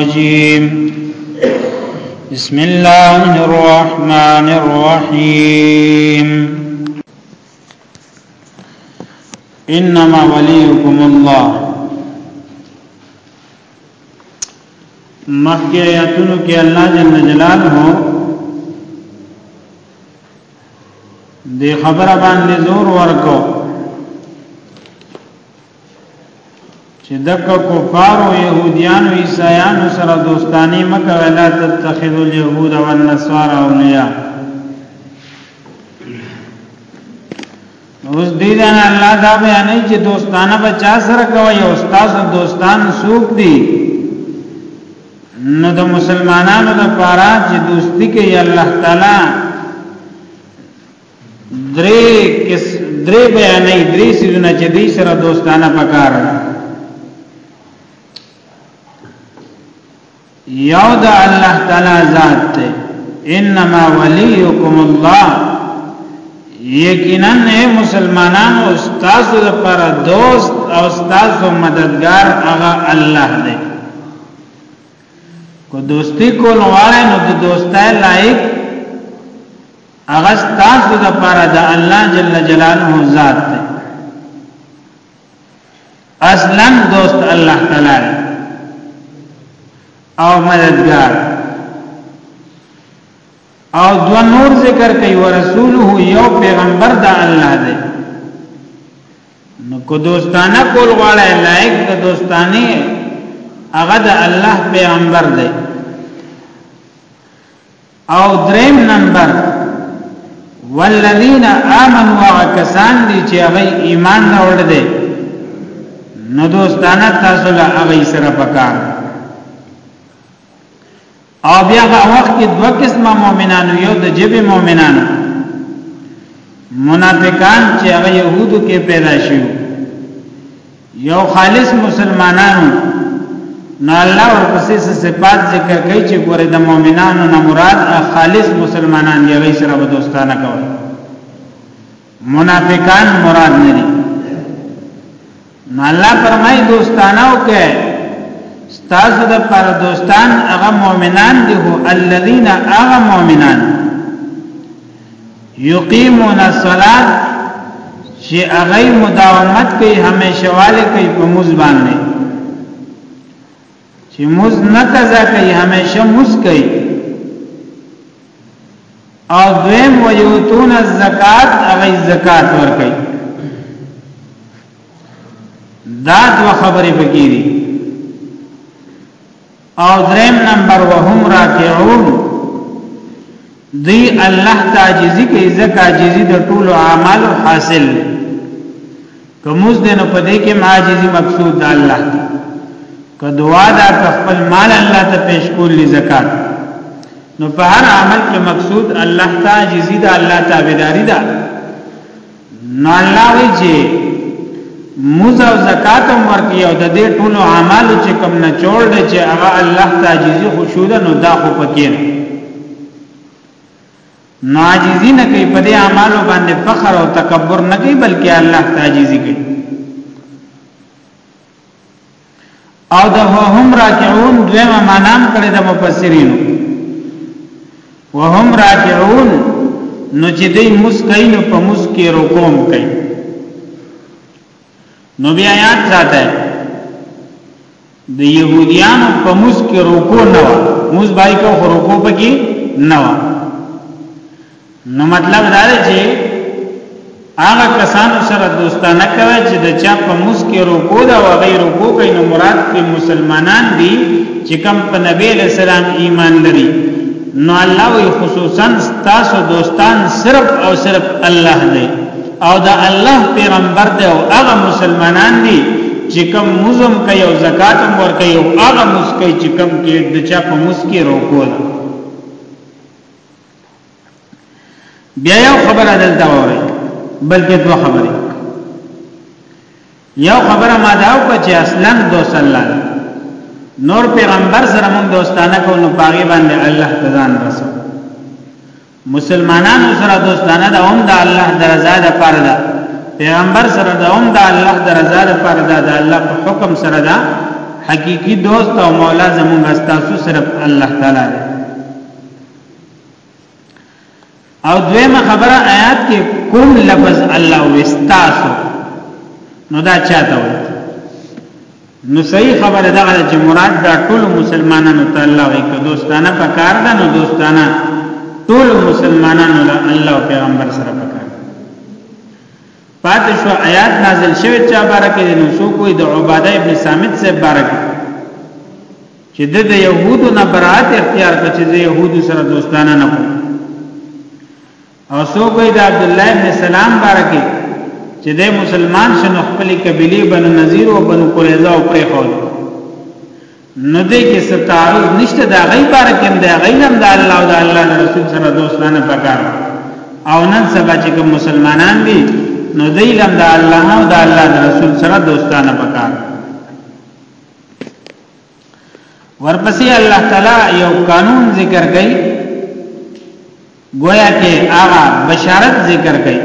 الرجيم بسم الله الرحمن الرحيم إنما وليكم الله مخی آیاتونو کې الله جل جلاله دې خبره باندې زور ورکو چې دغه کفار او يهوديان او عيسایان سره دوستانه مکه ولا تتخذوا اليهود والنصارى اولياء اوس دې دا الله دا بیانې چې دوستانه بچا سره کوي او استاد دوستان سوق دي نو د مسلمانانو لپاره چې دوستی کوي الله تعالی درې کس درې بیانې درې سيزونه چې دې سره دوستانه پکار یو د الله تعالی ذات ته انما وليكم الله یقینا اے مسلمانانو استاد لپاره دوست او استاد او مددگار هغه الله دی کو دوستی کول غواړي نو د دوستای لایق هغه تاسو د پاره د الله جل جلاله ذات دی اصلا دوست الله تعالی او مددگار او دو نور ذکر کوي ورسوله یو پیغمبر د الله دی نو کو دوستانه کول غواړی لایک د دوستانه هغه د الله پیغمبر دی او دریم نمبر والذین آمنوا کسان دي چې هغه ایمان راوړل دي نو دوستانه تاسو له هغه سره پکار او بیا هغه وخت کې دوه قسمه مؤمنانو یو د جبه مؤمنانو منافقان چې هغه يهودو کې پیدا شوه یو خالص مسلمانانو نو الله ورپسې صفات ذکر کوي چې ګوره د مؤمنانو نه مراد خالص مسلمانان دی غي سره به دوستانه کوي منافقان مراد نه دي نو الله فرمایي دوستانه او کې ستاسو د پر دوستان هغه مؤمنان دي هو الذين هغه مؤمنان یقیمون الصلاة چې هغه مداومت کوي همیشه والے کوي په موز باندې چې موز نه قضا کوي همیشه موز کوي او دویم ویوتون الزکات هغه زکات ور کوي دا دو خبرې پکې دي او دریم نمبر وهم راکعون دی الله تعجزی کې ځکه عاجزی د ټولو اعمال حاصل دی کومز دینو په دې کې عاجزی مقصود د الله دی که دعا دا خپل مال الله ته پیش کول لې زکات نو په هر عمل کې مقصود الله تعجزی د الله تابعداري ده نو الله وی چې موز او زکات هم ورکی او د دې ټولو اعمالو چې کوم نه جوړ دي چې هغه الله تعجزي خشوع ده نو دا خو پکې نه ناجزي نه کوي په دې اعمالو باندې فخر او تکبر نه کوي بلکې الله تعجزي کوي او د هم راکعون دویمه معنا هم کړی د مفسرینو وهم راکعون نو چې دوی مسکین په مسکی رکوم کوي نو بیا یاد ساته د يهوديانو په مسکی رکو نه و موږ بای کو رکو پکې نه و نو مطلب دا دی چې هغه کسانو سره دوستانه کوي چې د چا په مسکه رکو دا او غیر رکو کوي نو مراد په مسلمانان دي چې کم په نبی له سلام ایمان لري نو الله وی خصوصا تاسو دوستان صرف او صرف الله دی او دا الله پیغمبر دی او هغه مسلمانان دي چې کم مزم کوي او زکات ور کوي او هغه مسکه چې کم کې د چا په مسکه رکو دا بیا یو خبره دلته وره بلکې دوه خبرې یو خبره ما دا وکړه چې اصلا دوسلا نور پیغمبر سره مونږ دوستانه کو نو پاګې باندې الله تزان رسو مسلمانانو سره دوستانه دا هم د الله درزا ده پر ده پیغمبر سره دا هم د الله درزا ده پر ده د الله په حکم سره ده حقيقي دوست او مولا زمونږ استاسو صرف الله تعالی دی او دویمه خبره آیات کې کوم لفظ الله واستاسو نو دا چاته وایي نو صحیح خبره دا ده چې مراد دا ټول مسلمانانو ته الله وایي که دوستانه پکار ده نو دوستانه ټول مسلمانانو له الله او پیغمبر سره پکار پاتې شو آیات نازل شوه چې بارکه نو سو کوئی د عباده ابن صامت سے بارکه چې د د يهودو نه برات اختیار کړ چې د يهودو سره دوستانه نه وو او سو کوي د عبد الله بن سلام بارکه چې د مسلمان شنو خپل قبيله بنو نذیر او بنو قریظه او پرې خو نو دې کې ستارو نشته دا غي بارکه دا غي نن د الله او د الله رسول سره دوستانه پکار او نن سبا چې کوم مسلمانان دي نو دې لم د الله او د الله رسول سره دوستانه پکار ورپسې الله تعالی یو قانون ذکر کړي گویا کې هغه بشارت ذکر کړي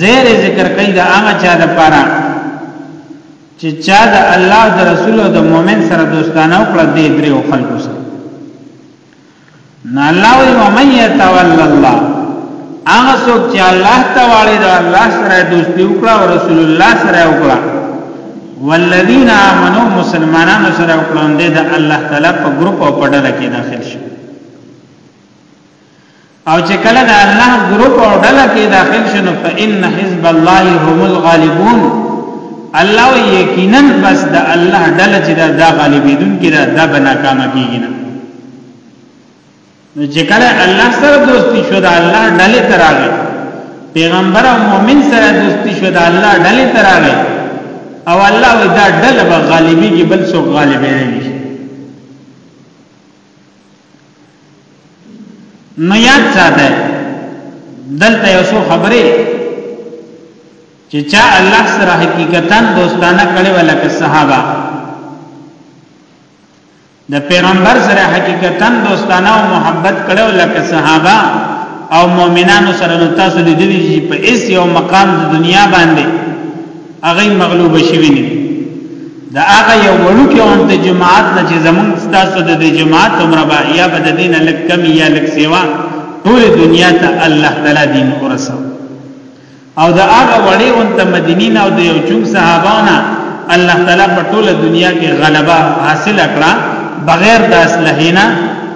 زیر ذکر کړي دا هغه چا د پاره چې چا د الله د رسول او د مؤمن سره دوستانه وکړه دې درې او خلکو سره نو الله وی ومن يتول الله هغه څوک چې الله تعالی دا الله سره دوستي وکړه او رسول الله سره وکړه والذین آمنو مسلمانانو سره وکړه د الله تعالی په ګروپ او په ډله کې داخل شي او چې کله د الله ګروپ او ډله کې داخل شنو فإن حزب الله هم الغالبون الله یقینا بس د الله ډله چې دا غالبیدون کې دا د بنا کام کیږي نه نو چې کله الله سره دوستی شو د الله ډله تراغه پیغمبر او مؤمن سره دوستی شو د الله ډله تراغه او الله دا ډله به غالبي کې بل څوک غالب نه نشي نو یاد ساته دلته یو څو خبرې چې چا الله سره حقیقتا دوستانه کړي ولکه صحابه د پیغمبر سره حقیقتا دوستانه او محبت کړي ولکه صحابه او مؤمنانو سره نو تاسو لیدلی چې په اس یو مقام د دنیا باندې هغه مغلوب شوی نه دا هغه یو وړو کې هم د جماعت نه چې زمون ستاسو د جماعت عمر با یا بد دین لک کم یا لک سیوا ټول دنیا ته الله تعالی دین ورسو او دا هغه وړي اون ته مدینین او د یو چوم صحابانه الله تعالی په ټول دنیا کې غلبه حاصل کړه بغیر د اسلحینا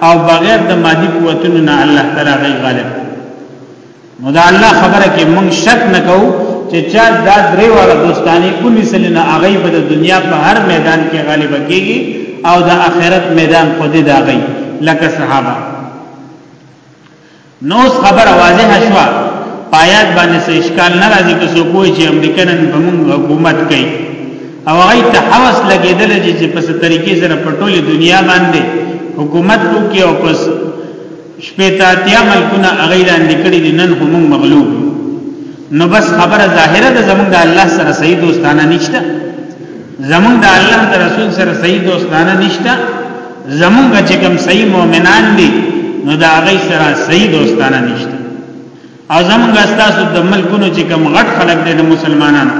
او بغیر د مادي قوتونو نه الله تعالی غي غالب نو دا الله خبره کې مونږ شک نه کوو چې چا دا درې واړه دوستانی کلی سلنه هغه به د دنیا په هر میدان کې غالب کیږي او د آخرت میدان خو دې دا غي لکه صحابه نو خبر واضح شوه پایات باندې څه اشکال نه راځي که څوک وایي چې امریکایان په موږ حکومت کوي او هغه ته حواس لګیدل چې په څه طریقې سره په ټوله دنیا باندې حکومت وکي او پس شپېته اتیا ملکونه هغه لاندې کړي دي نن خو موږ مغلوب نو بس خبره ظاهره ده زمونږ د الله سره صحیح دوستانه نشته زمونږ د الله د رسول سره صحیح دوستانه نشته زمونږ چې کوم صحیح مؤمنان دي نو دا هغه سره صحیح دوستانه نشته اعظم غستاسو د ملکونو چې کوم غټ خلک دي د مسلمانانو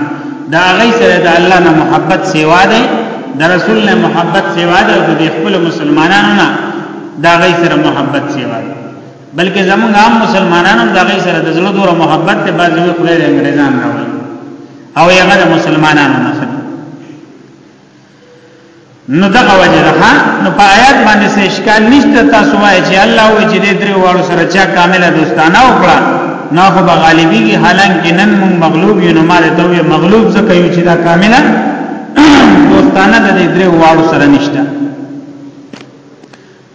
دا غي سره د الله نه محبت سیوا دی د رسول نه محبت سیوا دی او د خپل مسلمانانو نه دا غي سره محبت سیوا دی بلکې زمونږ عام مسلمانانو دا غي سره د زړه دوره محبت ته بعضی وخت لري انګريزان راوړي او هغه د مسلمانانو نه نو دا وجه ده نو په آیات باندې څه اشکال نشته تاسو وایي چې الله وی چې دې درې واړو سره چا کامله دوستانه وکړه نو خو به غالبيږي حالانکه نن موږ مغلوب یو نو مال ته یو مغلوب ځکه یو چې دا کامله دوستانه د دې درې واړو سره نشته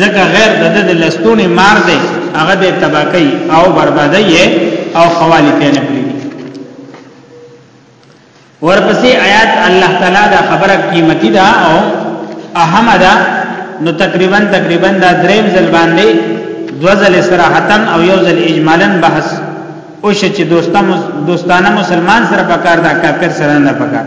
ځکه غیر د د لستونې مار دی هغه د تباکی او بربادی او خوالی پینه پری ورپسې آیات الله تعالی دا خبره قیمتي ده او اهم ده نو تقریبا تقریبا دا دریم ځل باندې دو ځل صراحتا او یو ځل اجمالا بحث او شچ دوستانه مسلمان سره پکار دا کافر سره نه پکار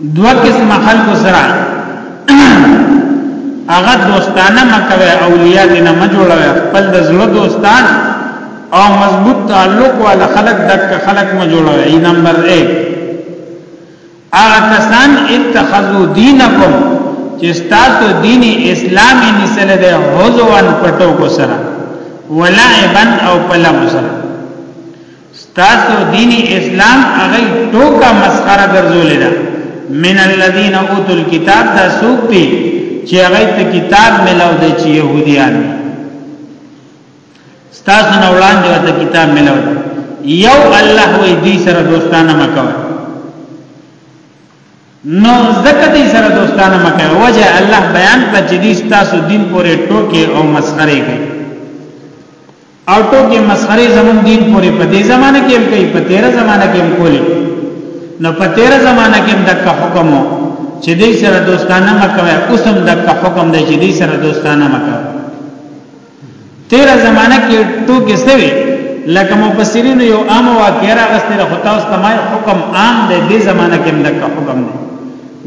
دوه قسم خلق سره هغه دوستانه مکوي اولیاء دې نه مجوړوي خپل د زړه دوستان او مضبوط تعلق والا خلق دک خلق مجوړوي نمبر 1 هغه کسان اتخذو دینکم چې تاسو دین اسلامي نسل ده حضوان پټو کو سره ولعبن او پلم سره ستاسو دین اسلام هغه ټوکه مسخره ګرځولې ده من الذين اوتوا الكتاب دا سوق دي چې هغه ته کتاب ملو دي چې يهوديان ستاسو نه وړاندې ورته کتاب ملو دي یو الله وې دې سره دوستانه مکوي نو زکه دې سره دوستانه مکوي وجه الله بیان کړ چې دې تاسو دین پورې ټوکې او مسخره کوي او ټوکې مسخرې زموږ دین پورې په دې زمانه کې هم کوي په تیره زمانه کې هم کولې نو په تیره زمانه کې هم دغه حکم و چې دې سره دوستانه مکوي اوس هم دغه حکم دی چې دې سره دوستانه مکوي تیره زمانه کې ټوکې سوي لکه مفسرین یو عام واقعي راغستې را خطا اوس تمای حکم عام دی دې زمانه کې هم دغه حکم دی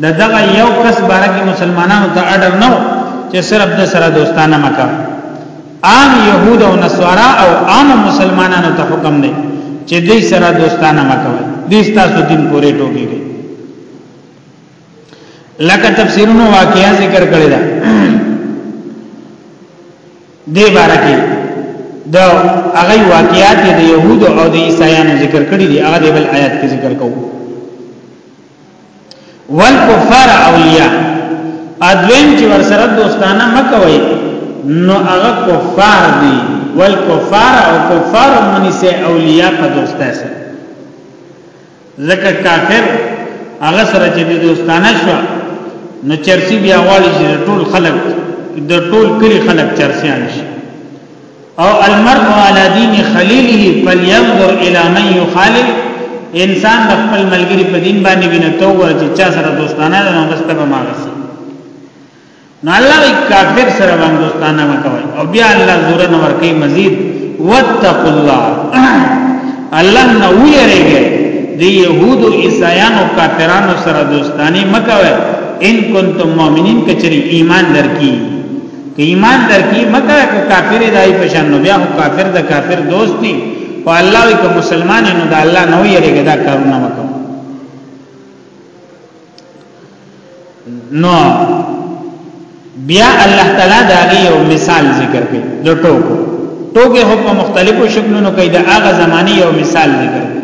د دغه یو کس بارکه مسلمانانو ته اډر نه چې صرف د سره دوستانه مکوي عام يهود او نصارا او عام مسلمانانو ته حکم دی چې دې سره دوستانه مکوي دې تاسو دین پورې ټوګي لکه تفسیرونو واقعیا ذکر کړی دا دې باره کې دا هغه واقعیات د يهود او د عیسایانو ذکر کړی دي هغه د بل آیات کې ذکر کوو والکفار اولیاء ادوین چې ور سره دوستانه مکوي نو هغه کفار دي والکفار او کفار منی سه اولیاء په دوسته سه زکه کافر هغه سره چې دوستانه شو نو چرسی بیا والی چې ټول خلک د ټول کلی خلک چرسیان شي او المرء علی دین خلیله فلینظر الی من یخالل انسان د خپل ملګری په دین باندې ویني تو ورته چا سره دوستانه ده نو بس ته به ماغسی نو الله کافر سره باندې دوستانه مکوي او بیا الله زور نه ورکي مزید واتقوا الله الله نه ویریږي دی يهود او عیسایان او کافرانو سره دوستانی مکوي ان کنتم مؤمنین کچری ایمان درکې که ایمان درکې مکه که کافر دای په شان نو بیا هو کافر د کافر دوست دی او الله وی که مسلمان نو د الله نو یریګه دا کارونه وکړه نو بیا الله تعالی دا یو مثال ذکر کړي د ټوکو ټوکې هو په مختلفو شکلونو کې د هغه زماني یو مثال ذکر کړي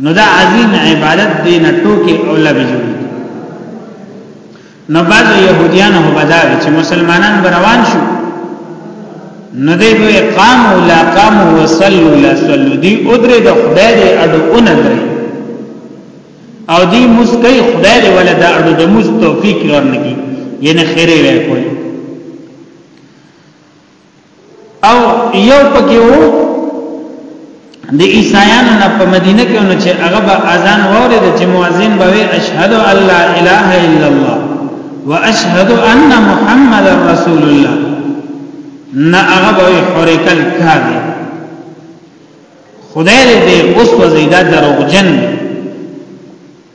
نو دا عظیم عبادت دی نه ټوکی او لبی جوړی نو بعض یهودیان هو بداوی چې مسلمانان بروان شو نو دی به قام او لا قام او صلو لا صلو دی ادره د خدای دی اډو اون درې او دی مسکی خدای دی ولا دا اډو د مست توفیق ورنګي یعنی خیره وکړي او یو پکې وو د عیسایانو نه په مدینه کې نو چې هغه به اذان وره د چې مؤذن به اشهد ان لا اله الا الله واشهد ان محمد رسول الله نه هغه به حرکل کاږي خدای دې اوس وزیدا دروغجن دی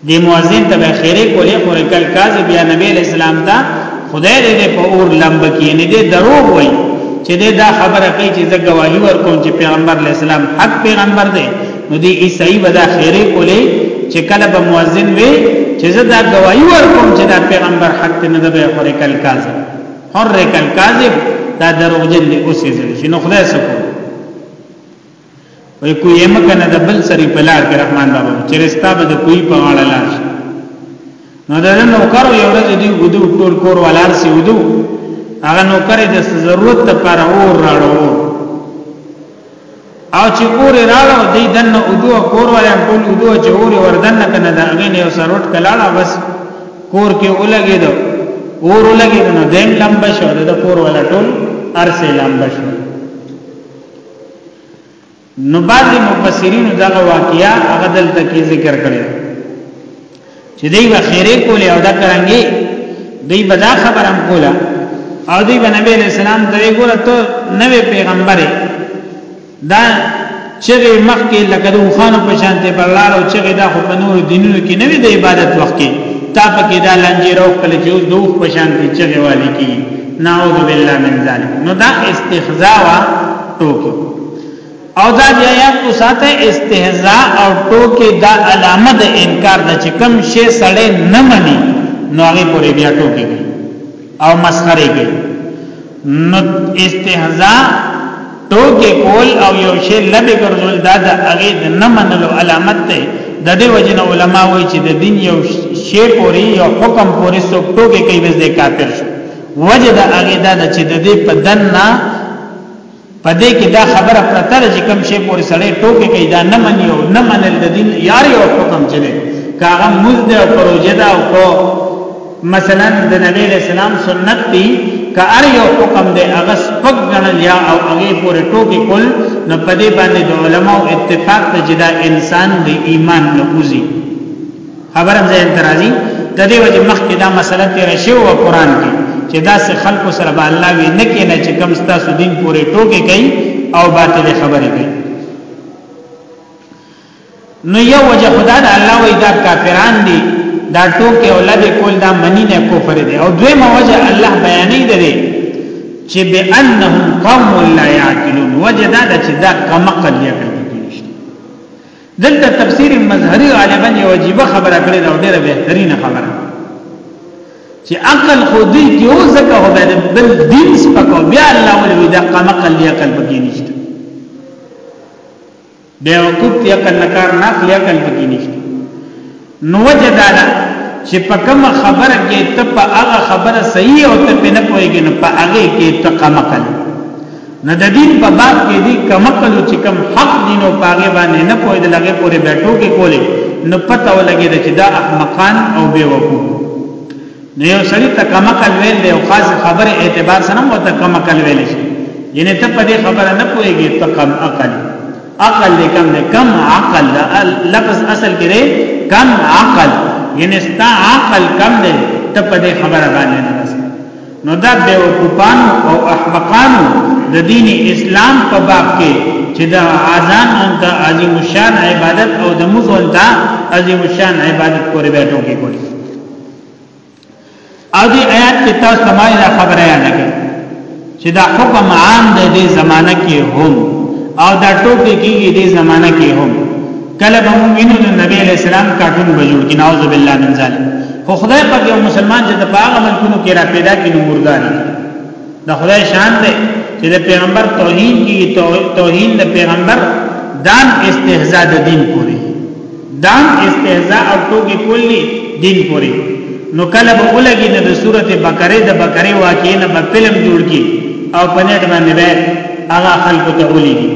دی مؤذن ته خیره کولې خو رکل کاز بیا نبی اسلام ته خدای دې په اور لمب کې نه دې دروغ وای چې دې دا خبره کوي چې زه گواہی ورکوم چې پیغمبر اسلام حق پیغمبر دی نو دې عیسائی ودا خیره کولې چې کله به مؤذن وي چې زه دا گواہی ورکوم چې دا پیغمبر حق نه دی به خو رکل کاز حر رکل کاذب دا دروغجن دی اوسې ځل شي نو خدای سکو وای کو یې مکه نه د بل سری په لار کې رحمان بابا چې رستا به د کوی په غاړه لار شي نو دا نو کارو یو ورځ دی ودو ټول کور ولار سی ودو هغه نو کرے د ضرورت لپاره اور راړو او چې اور راړو دی دنه ودو کور ولا ټول ودو چې اور وردن کنه دا هغه نه سروټ کلاړه بس کور کې ولګې دو اور ولګې نو دیم لمبه شو د کور ولا ټول ارسه لمبه شو نو بعض مفسرین دغه واقعیا هغه دلته کې ذکر کړي چې دوی به خیره کولې او دا کرانګي دوی به دا خبر هم کوله او دوی به نبی علیہ السلام ته ګوره ته نوې پیغمبره دا چې مخ کې لکه د وخانو په شان ته بلار او چې دا خو په نور دینونو کې نوې د عبادت وخت کې تا په کې دا لنجې روخ کله چې دوه په شان ته چې والی کې نعوذ بالله من ذلک نو دا استهزاء وا ټوکی او دا د آیات کو ساته استهزاء او ټوکی دا علامه د انکار د چې کم شی سړی نه مني نو هغه پورې بیا ټوکی او مسخره کوي نو استهزاء ټوکې کول او یو شی لبې ګرځول دا د هغې د نه منلو علامت دی د دې وجې نه علما وایي چې د دین یو شی پورې یو حکم پورې څوک ټوکې کوي بس دی کافر شو وجه د هغې دا ده چې د دې په دننه په دې کې دا خبره پرته ده چې کوم شی پورې سړی ټوکې کوي دا نه مني او نه منل د دین یار یو حکم چې دی که هغه مزد او پروژه ده او مثلا د نبی علیہ السلام سنت دی که ار یو حکم دی هغه سپک غنل یا او هغه پورې ټوکی کول نو په دې باندې د علماو اتفاق ته جدا انسان د ایمان نه وځي خبرم زه انترازي د دې وجه مخکې دا مسله تیر شی او قران کې چې دا سه خلکو سره به الله وی نه کینه چې کم ستاسو دین پورې ټوکی کوي او باطل خبرې کوي نو یو وجه خدا دا الله وی دا کافران دی دا ټوکې او لدې کول دا منی نه کفر دی او دویمه وجه الله بیانې دی چې بانهم قوم لا یعقلون وجه دا ده چې دا کمقل یې کوي دلته تفسیر مظهری غالبا یو عجیب خبره کړې دا ډېره بهترینه خبره چې عقل خو دې کې او زکه هو بل دین سپکو بیا الله ولې دا قمقل یې عقل بګی نشته بے عقوب تی عقل نکار ناخل عقل پکی نشتی نو وجه دادا چې په کوم خبره کې ته په هغه خبره صحیح او ته په نه پوهیږي نو په هغه کې ته کمکل نه د دین په باب کې دي کمکل چې کم حق دین او پاګې باندې نه پوهې د لګې پورې بیٹو کې کولې نو پته ولګي چې دا احمقان او بیوقوف نو یو سړی ته کما کل ویل دی او خاص خبره اعتبار سره مو ته کما کل ویل شي یعنی ته په دې خبره نه پوهیږي ته کم عقل عقل دې کم دې کم عقل لفظ اصل کې دی کم عقل یعنی ستا عقل کم دې ته په دې خبره باندې نه بس نو دا به وقوفان او احمقان د دین اسلام په باب کې چې دا اذان انت عظیم الشان عبادت او د مزو انت عظیم الشان عبادت پورې بیٹو کې کوي او دې آیات کې تاسو ته ما دا خبره یاد کړې چې دا حکم عام دی د زمانہ کې هم او دا ټوکی کېږي د زمانہ کې هم کله به مومنو د نبی علی السلام کارټون بجوړ کې نعوذ بالله من ذلک خو خدای پاک یو مسلمان چې د پاغه ملکونو کې را پیدا کینو مردار د خدای شان دی چې د پیغمبر توهین کی توهین د پیغمبر دام استهزاء د دین پوری دام استهزاء او ټوکی کلی دین پوری نو کله به ولګي نه د سورته بقره د بقره واقعې نه په فلم جوړ کی او په نت باندې به هغه خلکو ته ولګي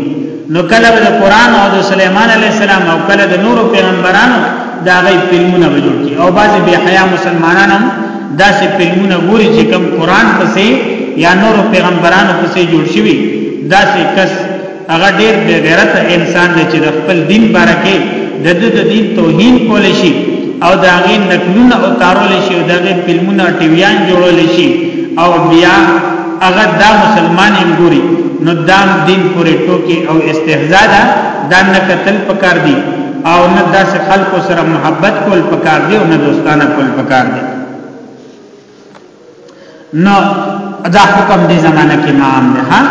نو کله د قران او د سليمان عليه السلام او کله د نورو پیغمبرانو دا غي فلمونه جوړ کی او بعضی بے حیا مسلمانانو دا سه فلمونه ګوري چې کوم قران پسې یا نورو پیغمبرانو پسې جوړ شوی دا سه کس هغه ډیر بے غیرت انسان دی چې خپل دین بارکه د د دین توهین کول شي او دا غي نقلونه او تارول شي او دا غي فلمونه ټي ویان جوړول شي او بیا هغه دا مسلمان هم ګوري نو دام دین پورې ټوکی او استهزاء ده دا نه قتل پکار دی او نه داسې خلکو سره محبت کول پکار دی او نه دوستانه کول پکار دی نو دا حکم دی زمانه کې عام ده ها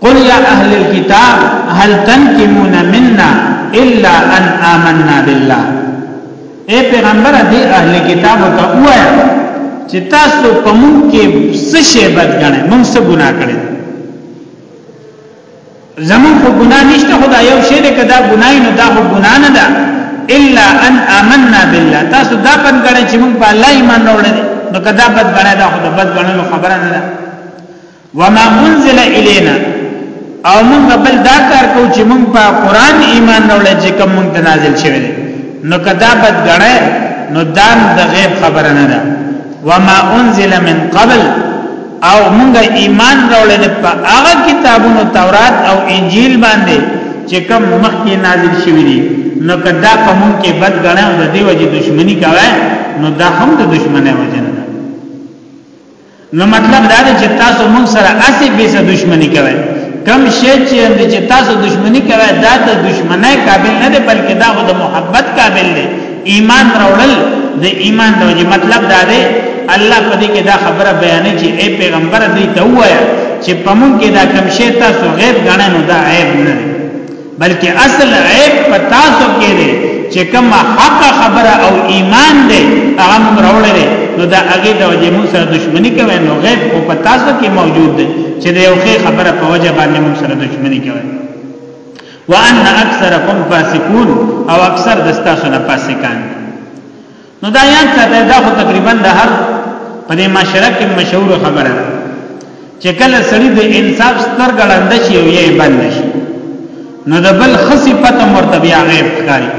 قل یا اهل الكتاب هل تنقمون منا الا ان آمنا بالله اے پیغمبر دی اهل کتاب ته وایا چې تاسو په مونږ کې څه شی بد غنئ مونږ څه ګناه کړی زمون خو ګناه نشته خدا یو شی دې کدا ګناه نه دا خو ګناه نه ده الا ان آمنا بالله تاسو دا پن غنئ چې مونږ په الله ایمان راوړل نو کدا بد غنئ دا خو بد غنئ خبره نه ده وما انزل الینا او موږ بل دا کار کو چې موږ په قران ایمان نه ولې چې کوم موږ نازل شوی دی نو کدا بد غړې نو دام د دا غیب خبره نه ده وما انزل من قبل او موږ ایمان راولې په هغه کتابونو تورات او انجیل باندې چې کوم مخکې نازل شوی دی نو کدا په موږ کې بد غړې او د دې وجې دښمنی کوي نو دا هم د دشمنه وجه نو مطلب دا دی چې تاسو موږ سره اسی به څه دښمنی کوي کم شی چې اند چې تاسو دښمنی کوي دا د دښمنۍ قابل نه دی بلکې دا د محبت قابل دی ایمان راوړل د ایمان د وجه مطلب دا دی الله په دې کې دا خبره بیانې چې اے پیغمبر دې ته وایا چې پمون کې دا کم شی تاسو غیب غنئ نو دا عیب نه دی بلکې اصل عیب په تاسو کې دی چې کوم حق خبره او ایمان دی هغه موږ راوړل نو دا هغه د وجه موږ سره دښمنی کوي نو غیب او په تاسو کې موجود دی چې د یو خې خبره په وجه باندې موږ سره دښمنی کوي وان اکثرکم فاسقون او اکثر دستا سره فاسقان نو دا یاد ساته دا خو تقریبا د هر په دې معاشره کې مشهور خبره ده چې کله سړی د انصاف سترګه لاندې شي او یې بند شي نو د بل خصي پته مرتبه غیب ښکاری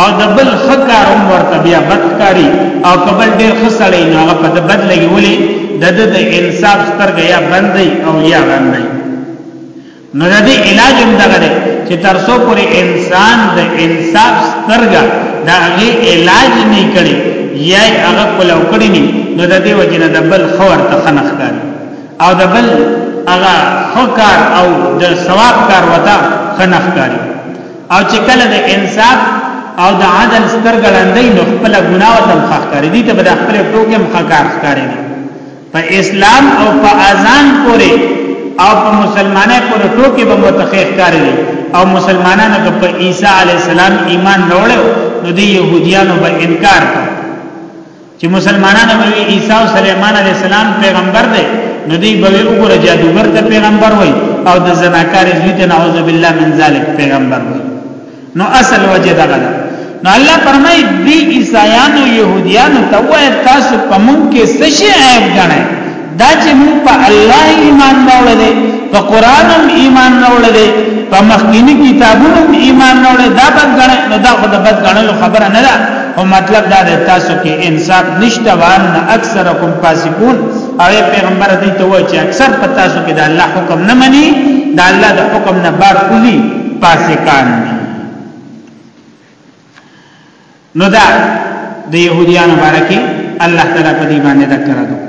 او د بل خکار هم ورته بیا بدکاری او قبل ډیر خسړی نو هغه په بد لګي ولي د د انصاف سترګه یا بندي او یا بندي نو د دې علاج هم دغه دی چې تر څو پورې انسان د انصاف سترګه دا غي علاج نه کړي یا هغه کولو کړي نه نو د دې وجنه د بل خور ته خنخ کړي او د بل هغه خکار او د ثواب کار وتا خنخ کړي او چې کله د انصاف او د عدل سترګه لاندې نو خپل ګناه او تم خخ کړي دي ته به د خپل ټوکې مخکار ښکاري په اسلام او په اذان پورې او په مسلمانانو پورې ټوکی به متخیخ کاری او مسلمانانو که په عیسی علی السلام ایمان راوړل نو دی يهوديانو به انکار کړ چې مسلمانانو به عیسی او سليمان علی السلام پیغمبر دی نو دی به وګوره جادوګر ته پیغمبر وای او د زناکار زوی ته نعوذ بالله من ذلک پیغمبر وای نو اصل وجه دا ده نو الله فرمای دی عیسایانو يهوديانو ته وای تاسو په مونږ کې څه شي عیب غنئ دا چې مونږ په الله ایمان راوړل دي په قران هم ایمان راوړل دي په مخکینی کتابونو هم ایمان راوړل دا بد غنئ نو دا خو د بد غنلو خبره نه ده او مطلب دا ده تاسو کې انصاف نشته وان اکثرکم فاسقون او پیغمبر دې ته وایي چې اکثر په تاسو کې د الله حکم نه مني د الله د حکم نه بار کوزي فاسقان دي نو دا د يهوديانو باره کې الله تعالی په دې باندې ذکر کړو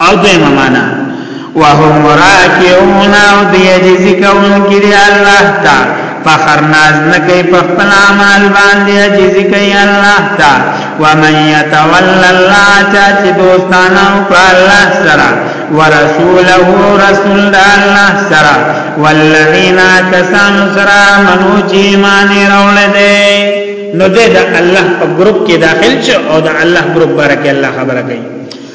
او دیمه معنا وهم راکعون او دی عجزی کون کری اللہ تا فخر ناز نکی پخپل عمال باندی عجزی کئی اللہ تا ومن یتول اللہ چاچی دوستانا اکرا اللہ سرا ورسوله رسول دا اللہ سرا والذین کسان سرا منو چی مانی رول دے نو دے دا اللہ پا گروپ کی داخل چو او دا اللہ گروپ بارکی اللہ خبر کئی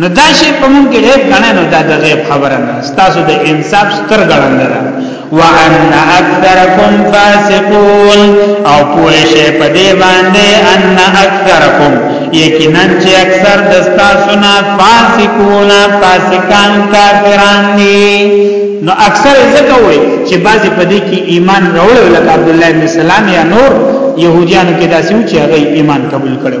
نو دا شی په مونږ کې غیب غنه نو دا د غیب خبره نه تاسو د انصاف ستر غړند ده وان اکثرکم فاسقون او پوه شی په دې باندې ان اکثرکم یقینا چې اکثر د تاسو نه فاسقون فاسقان کافران دي نو اکثر ځکه وي چې بعضی په دې کې ایمان راوړل لکه عبد الله بن سلام یا نور يهوديانو کې داسې و چې هغه ایمان قبول کړو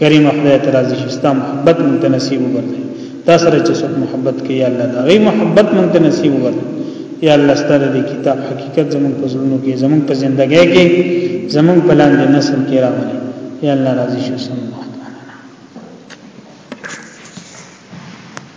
کریم خدای ته راضي شي ستا محبت مونږ ته نصیب وګرځي تا سره چې څوک محبت کوي یا الله دا غي محبت مونږ ته نصیب وګرځي یا الله ستاره دې کتاب حقیقت زمونږ په زړونو کې زمونږ په ژوندۍ کې زمونږ په لاندې نسل کې راغلي یا الله راضي شي سم